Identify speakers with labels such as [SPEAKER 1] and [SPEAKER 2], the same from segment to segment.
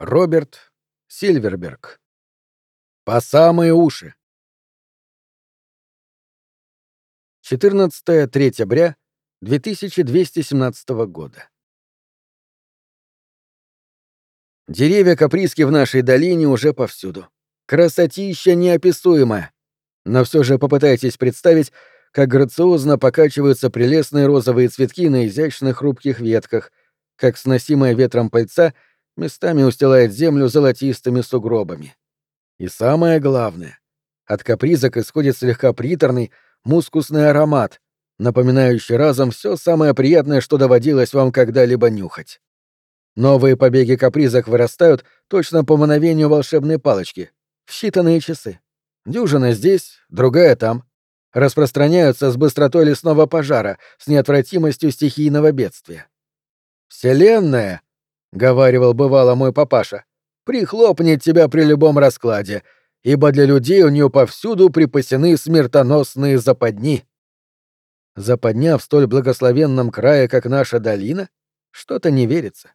[SPEAKER 1] Роберт Сильверберг. По самые уши. 14 октября 2217 года. Деревья каприски в нашей долине уже повсюду. Красотища неописуемая. Но все же попытайтесь представить, как грациозно покачиваются прелестные розовые цветки на изящных хрупких ветках, как сносимая ветром пыльца — местами устилает землю золотистыми сугробами. И самое главное, от капризок исходит слегка приторный, мускусный аромат, напоминающий разом все самое приятное, что доводилось вам когда-либо нюхать. Новые побеги капризок вырастают точно по мановению волшебной палочки, в считанные часы. Дюжина здесь, другая там. Распространяются с быстротой лесного пожара, с неотвратимостью стихийного бедствия. Вселенная, — говаривал бывало мой папаша, — прихлопнет тебя при любом раскладе, ибо для людей у нее повсюду припасены смертоносные западни. Западня в столь благословенном крае, как наша долина? Что-то не верится.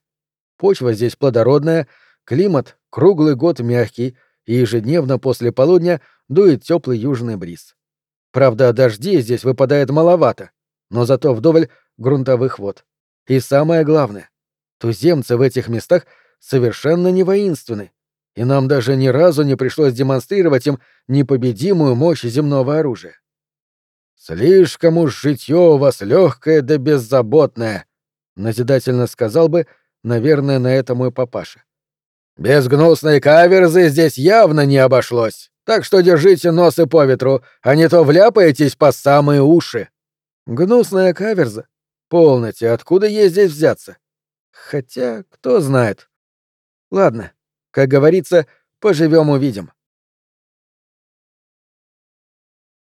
[SPEAKER 1] Почва здесь плодородная, климат круглый год мягкий, и ежедневно после полудня дует теплый южный бриз. Правда, дождей здесь выпадает маловато, но зато вдоволь грунтовых вод. И самое главное, Туземцы в этих местах совершенно не воинственны, и нам даже ни разу не пришлось демонстрировать им непобедимую мощь земного оружия. «Слишком уж житье у вас легкое да беззаботное», — назидательно сказал бы, наверное, на это мой папаша. «Без гнусной каверзы здесь явно не обошлось, так что держите носы по ветру, а не то вляпаетесь по самые уши». «Гнусная каверза? Полноте, откуда ей здесь взяться? Хотя, кто знает. Ладно, как говорится, поживем увидим.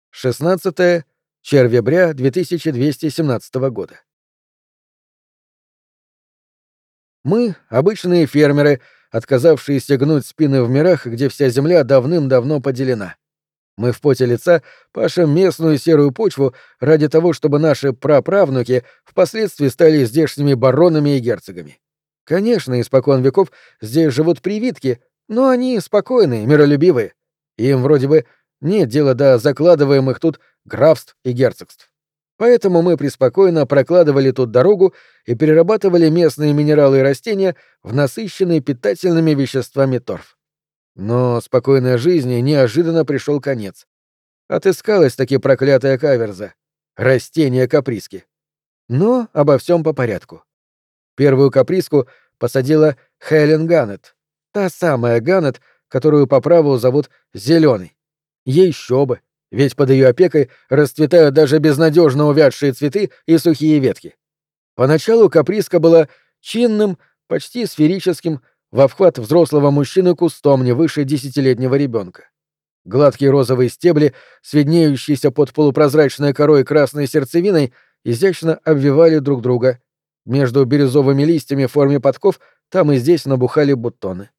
[SPEAKER 1] 16 червебря 2217 года. Мы — обычные фермеры, отказавшиеся гнуть спины в мирах, где вся земля давным-давно поделена. Мы в поте лица пашем местную серую почву ради того, чтобы наши праправнуки впоследствии стали здешними баронами и герцогами. Конечно, испокон веков здесь живут привитки, но они спокойные, миролюбивые. Им вроде бы нет дела до закладываемых тут графств и герцогств. Поэтому мы преспокойно прокладывали тут дорогу и перерабатывали местные минералы и растения в насыщенный питательными веществами торф. Но спокойной жизни неожиданно пришел конец. Отыскалась таки проклятая каверза. Растение каприски. Но обо всем по порядку. Первую каприску посадила Хелен Ганнет. Та самая Ганнет, которую по праву зовут Зеленый. Ей еще бы, ведь под ее опекой расцветают даже безнадежно увядшие цветы и сухие ветки. Поначалу каприска была чинным, почти сферическим, в обхват взрослого мужчины кустом не выше десятилетнего ребенка. Гладкие розовые стебли, сведнеющиеся под полупрозрачной корой красной сердцевиной, изящно обвивали друг друга. Между бирюзовыми листьями в форме подков там и здесь набухали бутоны.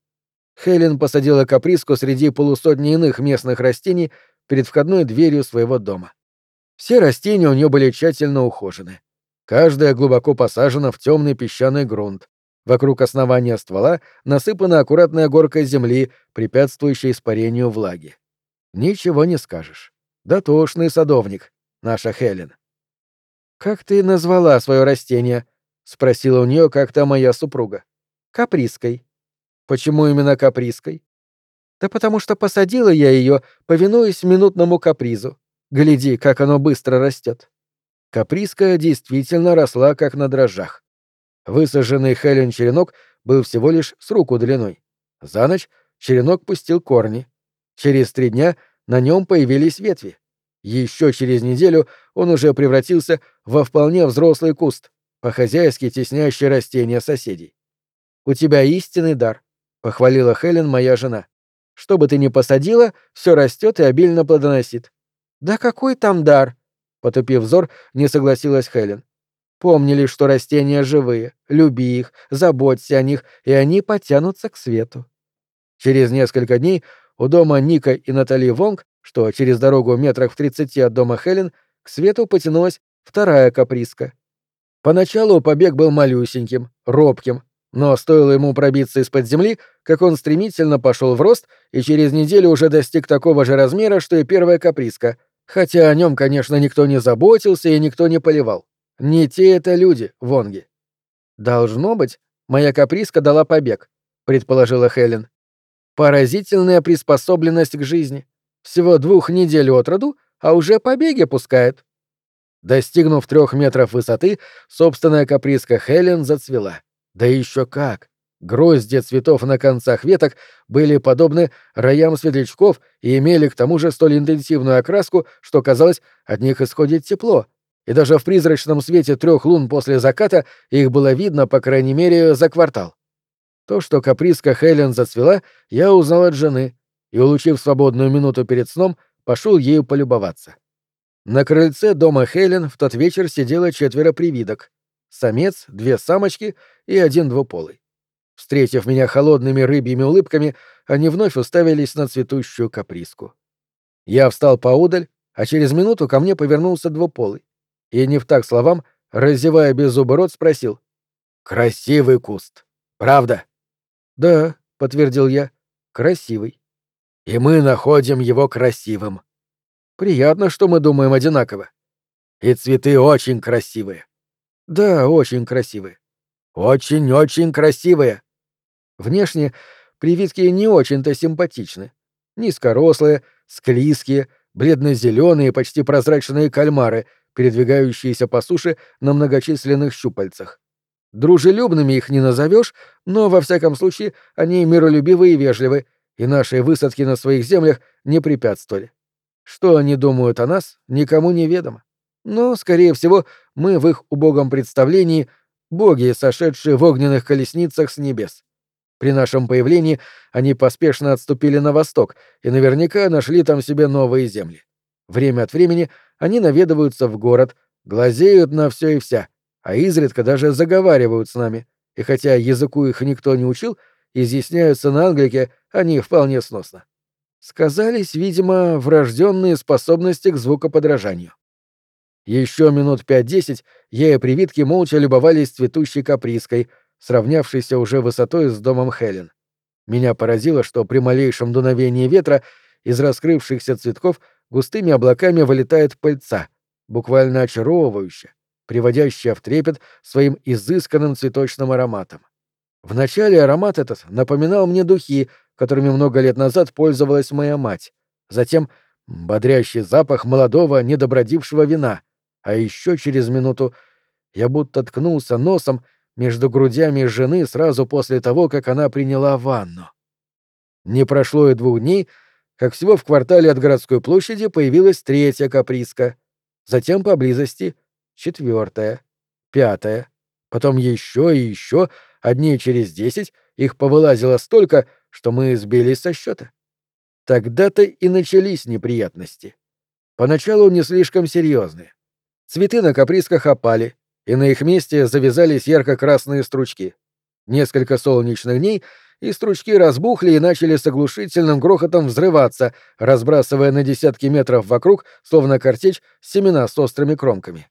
[SPEAKER 1] Хелен посадила каприску среди полусотни иных местных растений перед входной дверью своего дома. Все растения у нее были тщательно ухожены. Каждая глубоко посажена в темный песчаный грунт. Вокруг основания ствола насыпана аккуратная горка земли, препятствующая испарению влаги. Ничего не скажешь. Дотошный садовник, наша Хелен. «Как ты назвала свое растение?» — спросила у нее как-то моя супруга. «Каприской». «Почему именно каприской?» «Да потому что посадила я ее, повинуясь минутному капризу. Гляди, как оно быстро растет». Каприска действительно росла как на дрожжах. Высаженный Хелен черенок был всего лишь с руку длиной. За ночь черенок пустил корни. Через три дня на нем появились ветви. Еще через неделю он уже превратился во вполне взрослый куст, по-хозяйски теснящий растения соседей. «У тебя истинный дар», — похвалила Хелен моя жена. «Что бы ты ни посадила, все растет и обильно плодоносит». «Да какой там дар?» — потупив взор, не согласилась Хелен. Помнили, что растения живые, люби их, заботься о них, и они потянутся к свету. Через несколько дней у дома Ника и Натали Вонг, что через дорогу метрах в тридцати от дома Хелен, к свету потянулась вторая каприска. Поначалу побег был малюсеньким, робким, Но стоило ему пробиться из-под земли, как он стремительно пошел в рост и через неделю уже достиг такого же размера, что и первая каприска, хотя о нем, конечно, никто не заботился и никто не поливал. Не те это люди, Вонги. Должно быть, моя каприска дала побег, предположила Хелен. Поразительная приспособленность к жизни. Всего двух недель от роду, а уже побеги пускает. Достигнув трех метров высоты, собственная каприска Хелен зацвела. Да еще как! Грозди цветов на концах веток были подобны роям светлячков и имели к тому же столь интенсивную окраску, что казалось, от них исходит тепло. И даже в призрачном свете трех лун после заката их было видно, по крайней мере, за квартал. То, что каприска Хелен зацвела, я узнал от жены и, улучив свободную минуту перед сном, пошел ею полюбоваться. На крыльце дома Хелен в тот вечер сидело четверо привидок. Самец, две самочки и один двуполый. Встретив меня холодными рыбьими улыбками, они вновь уставились на цветущую каприску. Я встал поудаль, а через минуту ко мне повернулся двуполый. И, не в так словам, разевая беззубый спросил. «Красивый куст. Правда?» «Да», — подтвердил я, — «красивый». «И мы находим его красивым». «Приятно, что мы думаем одинаково». «И цветы очень красивые». «Да, очень красивые». «Очень-очень красивые». Внешне привитки не очень-то симпатичны. Низкорослые, склизкие, бледно-зеленые, почти прозрачные кальмары, передвигающиеся по суше на многочисленных щупальцах. Дружелюбными их не назовешь, но, во всяком случае, они миролюбивы и вежливы, и нашей высадки на своих землях не препятствовали. Что они думают о нас, никому не ведомо. Но, скорее всего, мы в их убогом представлении — боги, сошедшие в огненных колесницах с небес. При нашем появлении они поспешно отступили на восток и наверняка нашли там себе новые земли. Время от времени они наведываются в город, глазеют на все и вся, а изредка даже заговаривают с нами, и хотя языку их никто не учил, изъясняются на англике они вполне сносно. Сказались, видимо, врожденные способности к звукоподражанию. Еще минут пять-десять я и привитки молча любовались цветущей каприской, сравнявшейся уже высотой с домом Хелен. Меня поразило, что при малейшем дуновении ветра из раскрывшихся цветков густыми облаками вылетает пыльца, буквально очаровывающая, приводящая в трепет своим изысканным цветочным ароматом. Вначале аромат этот напоминал мне духи, которыми много лет назад пользовалась моя мать. Затем бодрящий запах молодого недобродившего вина. А еще через минуту я будто ткнулся носом между грудями жены сразу после того, как она приняла ванну. Не прошло и двух дней, как всего в квартале от городской площади появилась третья каприска. Затем поблизости четвертая, пятая, потом еще и еще, одни через десять, их повылазило столько, что мы сбились со счета. Тогда-то и начались неприятности. Поначалу не слишком серьезные. Цветы на каприсках опали, и на их месте завязались ярко-красные стручки. Несколько солнечных дней, и стручки разбухли и начали с оглушительным грохотом взрываться, разбрасывая на десятки метров вокруг, словно картечь, семена с острыми кромками.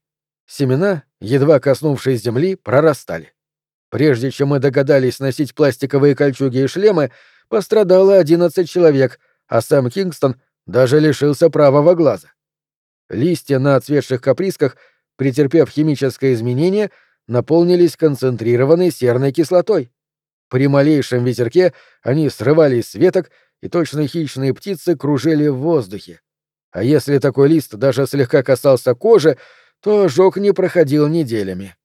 [SPEAKER 1] Семена, едва коснувшись земли, прорастали. Прежде чем мы догадались носить пластиковые кольчуги и шлемы, пострадало 11 человек, а сам Кингстон даже лишился правого глаза. Листья на отцветших каприсках, претерпев химическое изменение, наполнились концентрированной серной кислотой. При малейшем ветерке они срывались с веток, и точно хищные птицы кружили в воздухе. А если такой лист даже слегка касался кожи, то ожог не проходил неделями.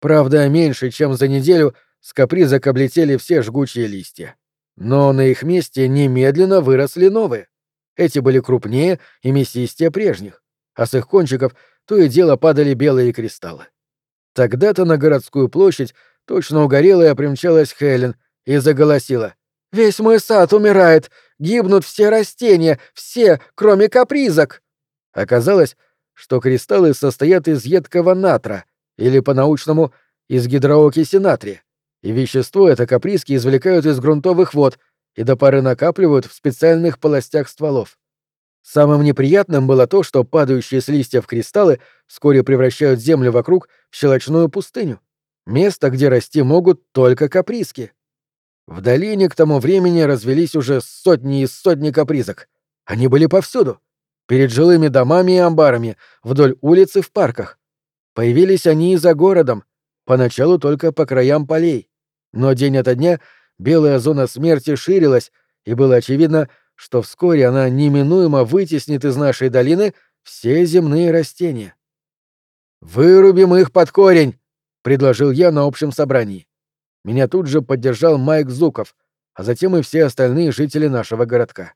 [SPEAKER 1] Правда, меньше, чем за неделю с капризок облетели все жгучие листья. Но на их месте немедленно выросли новые. Эти были крупнее и мясистее прежних, а с их кончиков то и дело падали белые кристаллы. Тогда-то на городскую площадь точно угорелая примчалась Хелен и заголосила. «Весь мой сад умирает! Гибнут все растения! Все, кроме капризок!» Оказалось, что кристаллы состоят из едкого натра, или по-научному из гидроокиси натрия, и вещество это каприски извлекают из грунтовых вод и до поры накапливают в специальных полостях стволов. Самым неприятным было то, что падающие с листьев кристаллы вскоре превращают землю вокруг в щелочную пустыню. Место, где расти могут только каприски. В долине к тому времени развелись уже сотни и сотни капризок. Они были повсюду. Перед жилыми домами и амбарами, вдоль улиц и в парках. Появились они и за городом, поначалу только по краям полей. Но день ото дня белая зона смерти ширилась, и было очевидно, что вскоре она неминуемо вытеснит из нашей долины все земные растения. «Вырубим их под корень!» — предложил я на общем собрании. Меня тут же поддержал Майк Зуков, а затем и все остальные жители нашего городка.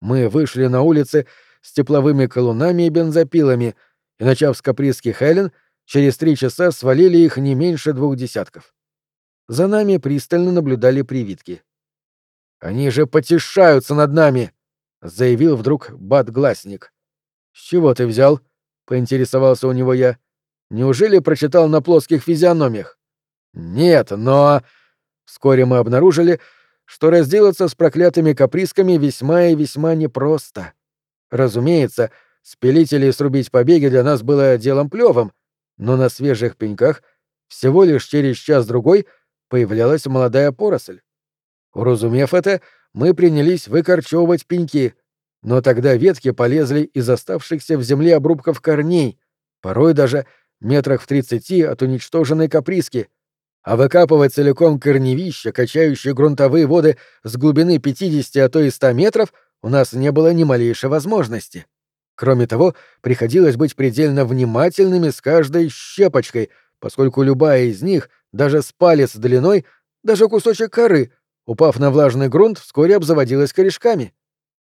[SPEAKER 1] Мы вышли на улицы с тепловыми колунами и бензопилами, и, начав с капризских Хелен, через три часа свалили их не меньше двух десятков. За нами пристально наблюдали привитки. «Они же потешаются над нами!» — заявил вдруг Бат-гласник. «С чего ты взял?» — поинтересовался у него я. «Неужели прочитал на плоских физиономиях?» «Нет, но...» Вскоре мы обнаружили, что разделаться с проклятыми каприсками весьма и весьма непросто. Разумеется, спилить или срубить побеги для нас было делом плевым, но на свежих пеньках всего лишь через час-другой появлялась молодая поросль. Уразумев это, мы принялись выкорчевывать пеньки, но тогда ветки полезли из оставшихся в земле обрубков корней, порой даже метрах в тридцати от уничтоженной каприски, а выкапывать целиком корневища, качающие грунтовые воды с глубины 50, а то и 100 метров, у нас не было ни малейшей возможности. Кроме того, приходилось быть предельно внимательными с каждой щепочкой, поскольку любая из них, даже с палец длиной, даже кусочек коры, упав на влажный грунт, вскоре обзаводилась корешками.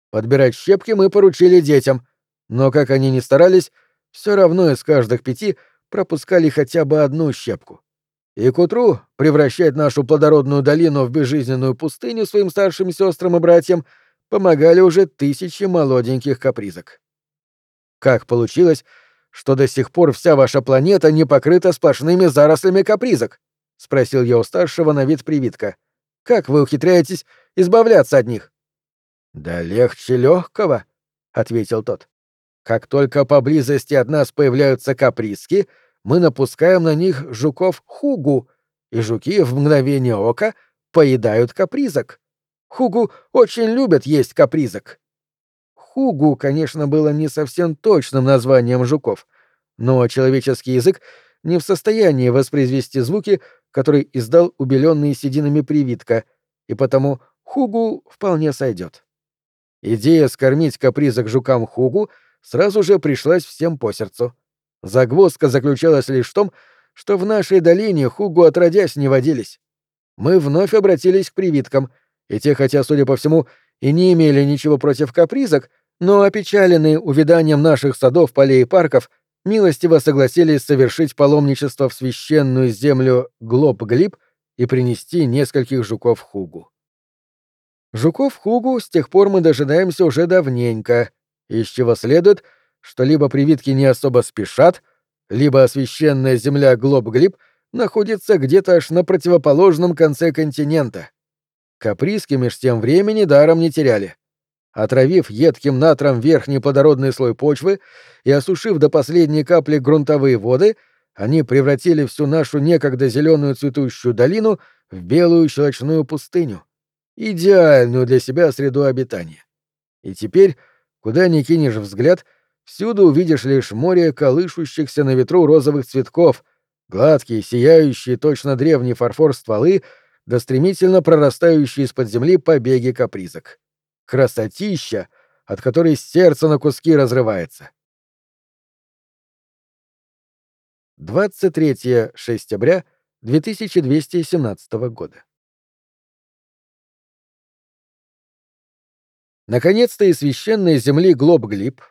[SPEAKER 1] Подбирать щепки мы поручили детям, но, как они ни старались, все равно из каждых пяти пропускали хотя бы одну щепку. И к утру превращать нашу плодородную долину в безжизненную пустыню своим старшим сестрам и братьям помогали уже тысячи молоденьких капризок. Как получилось, что до сих пор вся ваша планета не покрыта сплошными зарослями капризок? — спросил я у старшего на вид привитка. — Как вы ухитряетесь избавляться от них? — Да легче легкого, — ответил тот. — Как только поблизости от нас появляются капризки, мы напускаем на них жуков хугу, и жуки в мгновение ока поедают капризок. Хугу очень любят есть капризок. Хугу, конечно, было не совсем точным названием жуков, но человеческий язык не в состоянии воспроизвести звуки, которые издал убеленный сединами привитка, и потому хугу вполне сойдет. Идея скормить капризок жукам хугу сразу же пришлась всем по сердцу. Загвоздка заключалась лишь в том, что в нашей долине хугу отродясь не водились. Мы вновь обратились к привиткам, и те, хотя, судя по всему, и не имели ничего против капризок, но опечаленные увиданием наших садов, полей и парков, милостиво согласились совершить паломничество в священную землю Глоб-Глиб и принести нескольких жуков Хугу. Жуков Хугу с тех пор мы дожидаемся уже давненько, из чего следует — что либо привитки не особо спешат, либо освященная земля Глоб-Глиб находится где-то аж на противоположном конце континента. Каприски меж тем времени даром не теряли. Отравив едким натром верхний плодородный слой почвы и осушив до последней капли грунтовые воды, они превратили всю нашу некогда зеленую цветущую долину в белую щелочную пустыню, идеальную для себя среду обитания. И теперь, куда ни кинешь взгляд — Всюду увидишь лишь море колышущихся на ветру розовых цветков, гладкие, сияющие, точно древний фарфор стволы, да стремительно прорастающие из-под земли побеги капризок. Красотища, от которой сердце на куски разрывается. 23 сентября 2217 года. Наконец-то из священной земли Глоб-Глиб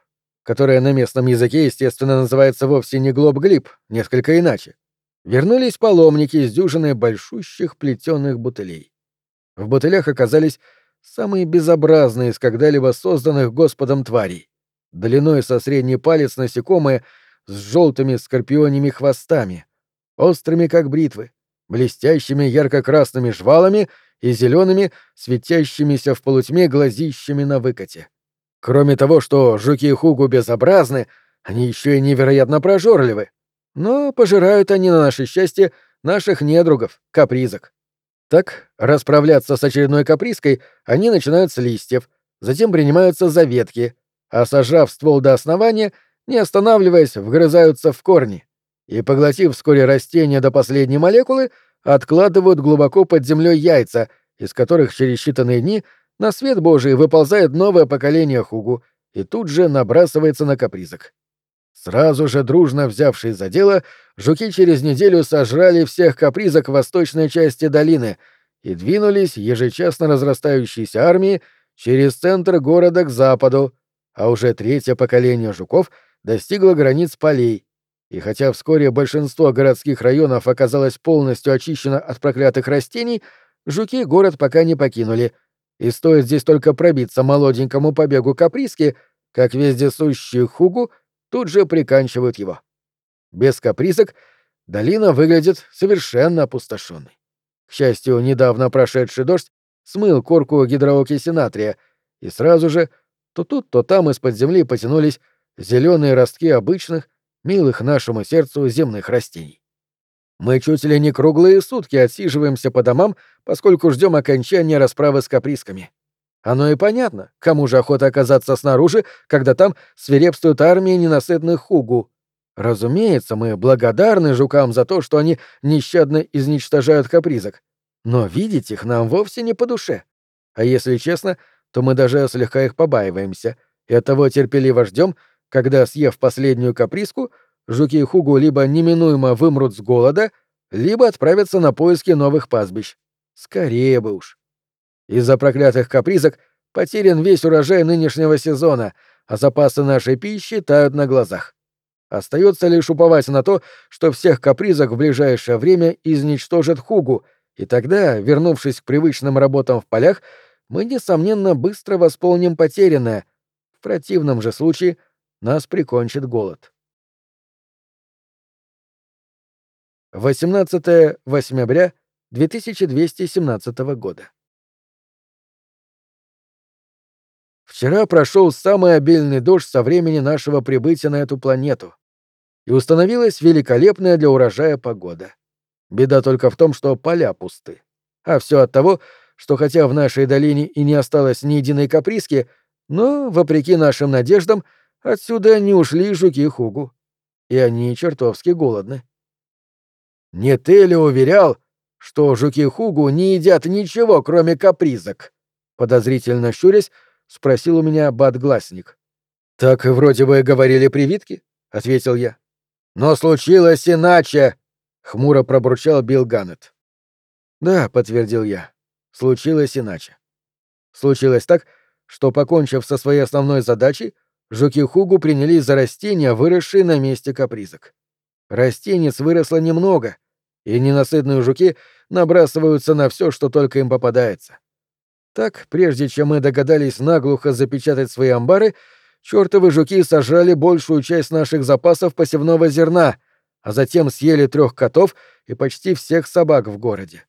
[SPEAKER 1] которая на местном языке, естественно, называется вовсе не глоб-глиб, несколько иначе, вернулись паломники с дюжиной большущих плетеных бутылей. В бутылях оказались самые безобразные из когда-либо созданных Господом тварей, длиной со средний палец насекомые с желтыми скорпионими хвостами, острыми как бритвы, блестящими ярко-красными жвалами и зелеными, светящимися в полутьме глазищами на выкате. Кроме того, что жуки Хугу безобразны, они еще и невероятно прожорливы. Но пожирают они на наше счастье наших недругов, капризок. Так, расправляться с очередной капризкой, они начинают с листьев, затем принимаются за ветки, а сожрав ствол до основания, не останавливаясь, вгрызаются в корни и, поглотив вскоре растения до последней молекулы, откладывают глубоко под землей яйца, из которых через считанные дни на свет Божий выползает новое поколение хугу и тут же набрасывается на капризок. Сразу же, дружно взявшись за дело, жуки через неделю сожрали всех капризок в восточной части долины и двинулись ежечасно разрастающейся армии через центр города к западу, а уже третье поколение жуков достигло границ полей, и хотя вскоре большинство городских районов оказалось полностью очищено от проклятых растений, жуки город пока не покинули, и стоит здесь только пробиться молоденькому побегу каприски, как вездесущие хугу — тут же приканчивают его. Без капризок долина выглядит совершенно опустошенной. К счастью, недавно прошедший дождь смыл корку гидроокиси натрия, и сразу же то тут, то там из-под земли потянулись зеленые ростки обычных, милых нашему сердцу земных растений. Мы чуть ли не круглые сутки отсиживаемся по домам, поскольку ждем окончания расправы с каприсками. Оно и понятно, кому же охота оказаться снаружи, когда там свирепствует армия ненасытных хугу. Разумеется, мы благодарны жукам за то, что они нещадно изничтожают капризок. Но видеть их нам вовсе не по душе. А если честно, то мы даже слегка их побаиваемся, и оттого терпеливо ждем, когда, съев последнюю капризку, жуки хугу либо неминуемо вымрут с голода, либо отправятся на поиски новых пастбищ. Скорее бы уж. Из-за проклятых капризок потерян весь урожай нынешнего сезона, а запасы нашей пищи тают на глазах. Остается лишь уповать на то, что всех капризок в ближайшее время изничтожат хугу, и тогда, вернувшись к привычным работам в полях, мы, несомненно, быстро восполним потерянное. В противном же случае нас прикончит голод. 18 октября 2217 года. Вчера прошел самый обильный дождь со времени нашего прибытия на эту планету, и установилась великолепная для урожая погода. Беда только в том, что поля пусты. А все от того, что хотя в нашей долине и не осталось ни единой каприски, но, вопреки нашим надеждам, отсюда не ушли жуки Хугу. И они чертовски голодны. Не ты ли уверял, что жуки Хугу не едят ничего, кроме капризок? Подозрительно щурясь, — спросил у меня Бадгласник. «Так вроде бы говорили привитки», — ответил я. «Но случилось иначе!» — хмуро пробурчал Билл Ганнет. «Да», — подтвердил я, — «случилось иначе». Случилось так, что, покончив со своей основной задачей, жуки Хугу принялись за растения, выросшие на месте капризок. Растенец выросло немного, и ненасытные жуки набрасываются на все, что только им попадается. Так, прежде чем мы догадались наглухо запечатать свои амбары, чертовы жуки сожрали большую часть наших запасов посевного зерна, а затем съели трех котов и почти всех собак в городе.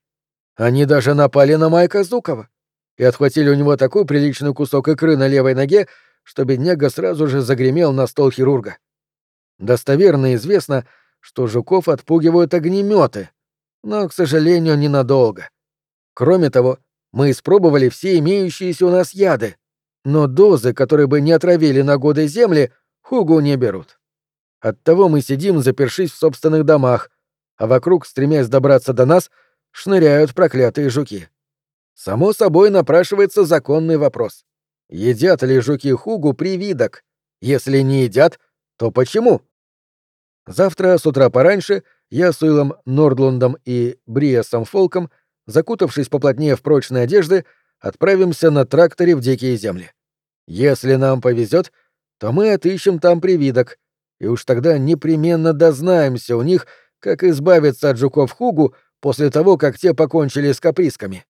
[SPEAKER 1] Они даже напали на Майка Зукова и отхватили у него такой приличный кусок икры на левой ноге, что бедняга сразу же загремел на стол хирурга. Достоверно известно, что жуков отпугивают огнеметы, но, к сожалению, ненадолго. Кроме того, мы испробовали все имеющиеся у нас яды, но дозы, которые бы не отравили на годы земли, хугу не берут. Оттого мы сидим, запершись в собственных домах, а вокруг, стремясь добраться до нас, шныряют проклятые жуки. Само собой напрашивается законный вопрос. Едят ли жуки хугу привидок? Если не едят, то почему? Завтра с утра пораньше я с Уиллом Нордландом и Бриасом Фолком — закутавшись поплотнее в прочные одежды, отправимся на тракторе в дикие земли. Если нам повезет, то мы отыщем там привидок, и уж тогда непременно дознаемся у них, как избавиться от жуков Хугу после того, как те покончили с каприсками.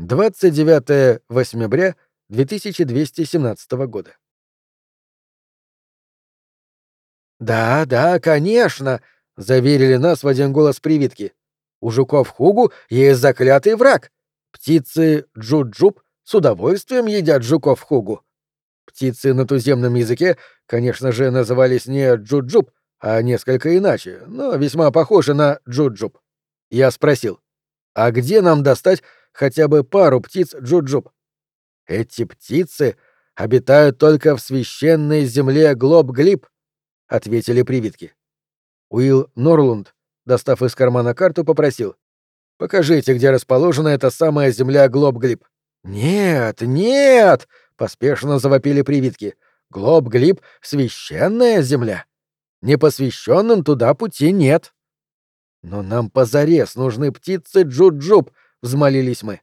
[SPEAKER 1] 29 октября 2217 года. «Да, да, конечно!» заверили нас в один голос привитки. У жуков Хугу есть заклятый враг. Птицы Джуджуб с удовольствием едят жуков Хугу. Птицы на туземном языке, конечно же, назывались не Джуджуб, а несколько иначе, но весьма похожи на джуджуб. Я спросил, а где нам достать хотя бы пару птиц джуджуб? Эти птицы обитают только в священной земле Глоб-Глиб, ответили привитки. Уилл Норлунд, достав из кармана карту, попросил. «Покажите, где расположена эта самая земля Глоб-Глиб». «Нет, нет!» — поспешно завопили привитки. «Глоб-Глиб — священная земля. Непосвященным туда пути нет». «Но нам позарез нужны птицы Джуджуб», — взмолились мы.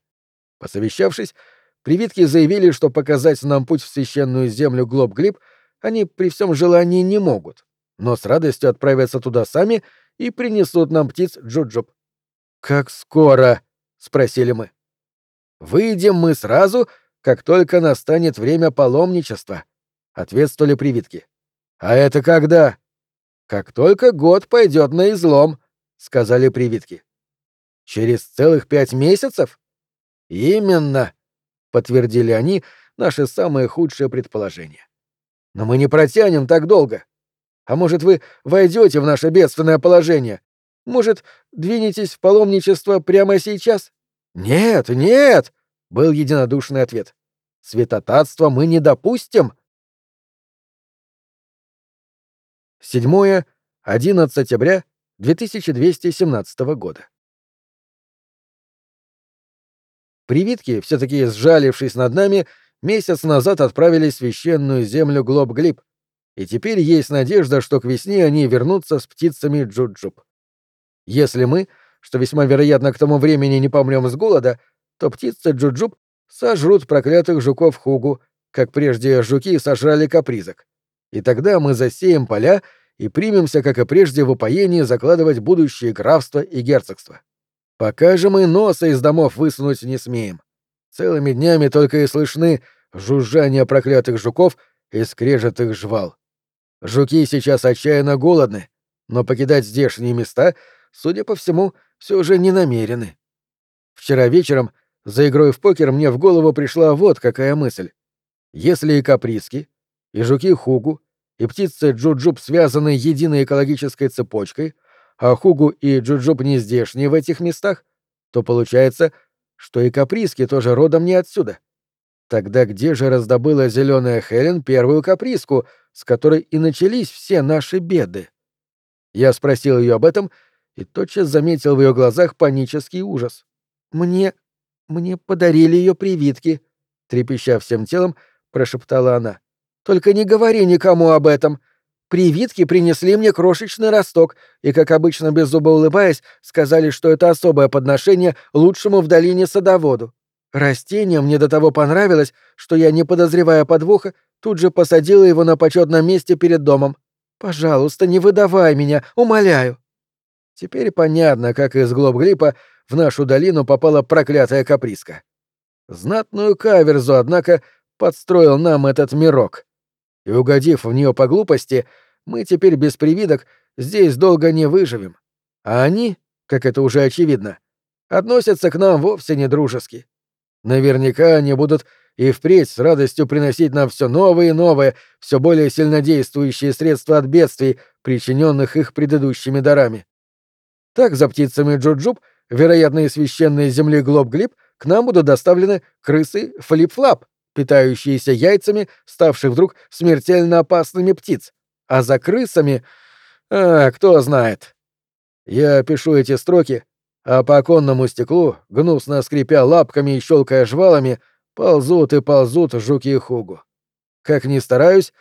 [SPEAKER 1] Посовещавшись, привитки заявили, что показать нам путь в священную землю Глоб-Глиб они при всем желании не могут, но с радостью отправятся туда сами и принесут нам птиц Джуджуб. «Как скоро?» — спросили мы. «Выйдем мы сразу, как только настанет время паломничества», — ответствовали привитки. «А это когда?» «Как только год пойдет на излом», — сказали привитки. «Через целых пять месяцев?» «Именно», — подтвердили они наши самые худшие предположения. «Но мы не протянем так долго. А может, вы войдете в наше бедственное положение? Может, двинетесь в паломничество прямо сейчас?» «Нет, нет!» — был единодушный ответ. «Святотатство мы не допустим!» Седьмое, 11 октября 2217 года. Привитки, все-таки сжалившись над нами, месяц назад отправились в священную землю Глоб-Глиб, и теперь есть надежда, что к весне они вернутся с птицами Джуджуб. Если мы, что весьма вероятно к тому времени не помрем с голода, то птицы Джуджуб сожрут проклятых жуков Хугу, как прежде жуки сожрали капризок. И тогда мы засеем поля и примемся, как и прежде, в упоении закладывать будущее графство и герцогство. Пока же мы носа из домов высунуть не смеем. Целыми днями только и слышны жужжание проклятых жуков и скрежет их жвал. Жуки сейчас отчаянно голодны, но покидать здешние места, судя по всему, все же не намерены. Вчера вечером за игрой в покер мне в голову пришла вот какая мысль. Если и каприски, и жуки Хугу, и птицы Джуджуб связаны единой экологической цепочкой, а Хугу и Джуджуб не здешние в этих местах, то получается, что и каприски тоже родом не отсюда. Тогда где же раздобыла зеленая Хелен первую каприску, с которой и начались все наши беды? Я спросил ее об этом и тотчас заметил в ее глазах панический ужас. «Мне... мне подарили ее привитки», — трепеща всем телом, прошептала она. Только не говори никому об этом. Привитки принесли мне крошечный росток и, как обычно без зуба улыбаясь, сказали, что это особое подношение лучшему в долине садоводу. Растение мне до того понравилось, что я, не подозревая подвоха, тут же посадила его на почетном месте перед домом. Пожалуйста, не выдавай меня, умоляю. Теперь понятно, как из Глоб-Глипа в нашу долину попала проклятая каприска. Знатную каверзу, однако, подстроил нам этот мирок и угодив в нее по глупости, мы теперь без привидок здесь долго не выживем. А они, как это уже очевидно, относятся к нам вовсе не дружески. Наверняка они будут и впредь с радостью приносить нам все новые и новые, все более сильнодействующие средства от бедствий, причиненных их предыдущими дарами. Так за птицами Джуджуб, вероятно, из священной земли Глоб-Глиб, к нам будут доставлены крысы Флип-Флап, питающиеся яйцами, ставших вдруг смертельно опасными птиц. А за крысами... А, кто знает. Я пишу эти строки, а по оконному стеклу, гнусно скрипя лапками и щелкая жвалами, ползут и ползут жуки и хугу. Как ни стараюсь,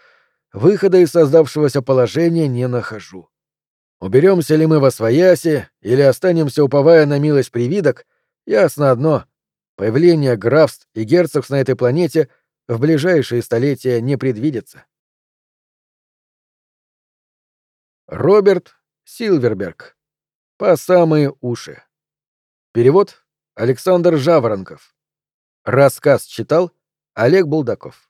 [SPEAKER 1] выхода из создавшегося положения не нахожу. Уберемся ли мы во свояси или останемся, уповая на милость привидок, ясно одно — Появление графств и герцогств на этой планете в ближайшие столетия не предвидится. Роберт Силверберг. По самые уши. Перевод Александр Жаворонков. Рассказ читал Олег Булдаков.